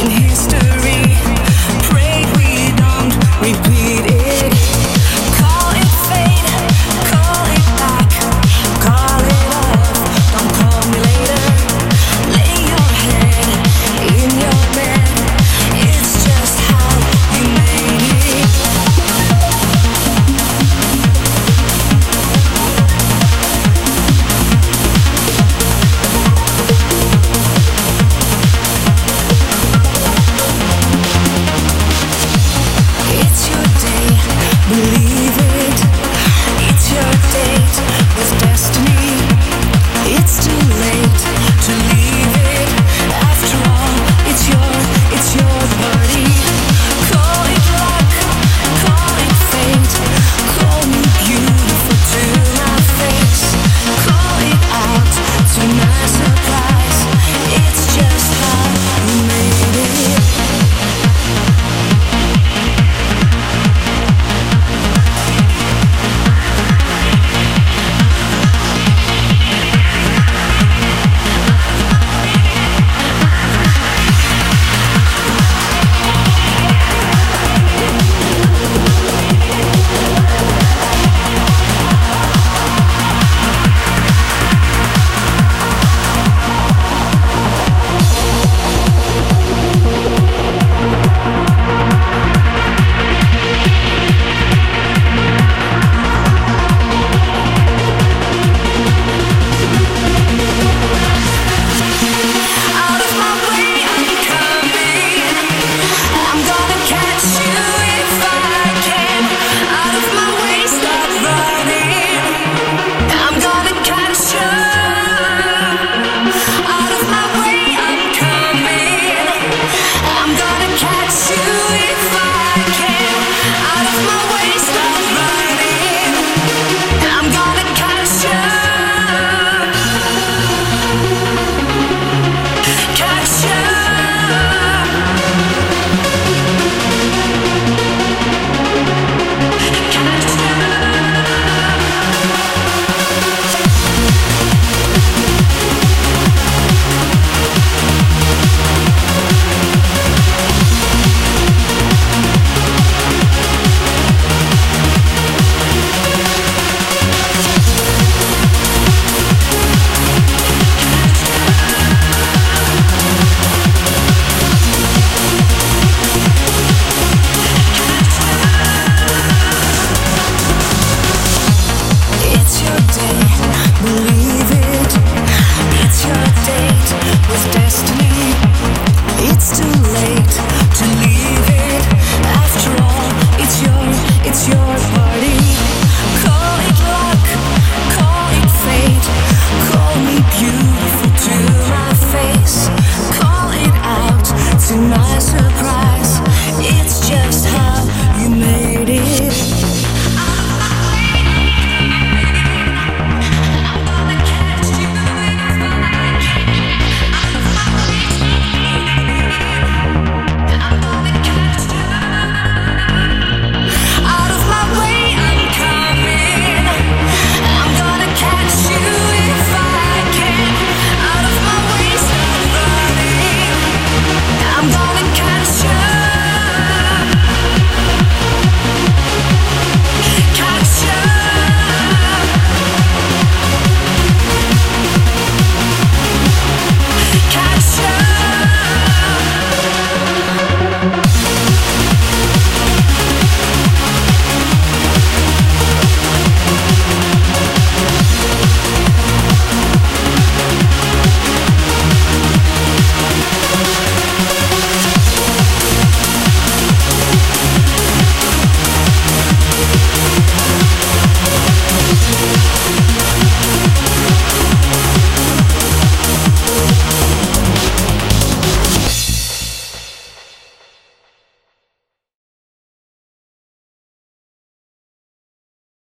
in history.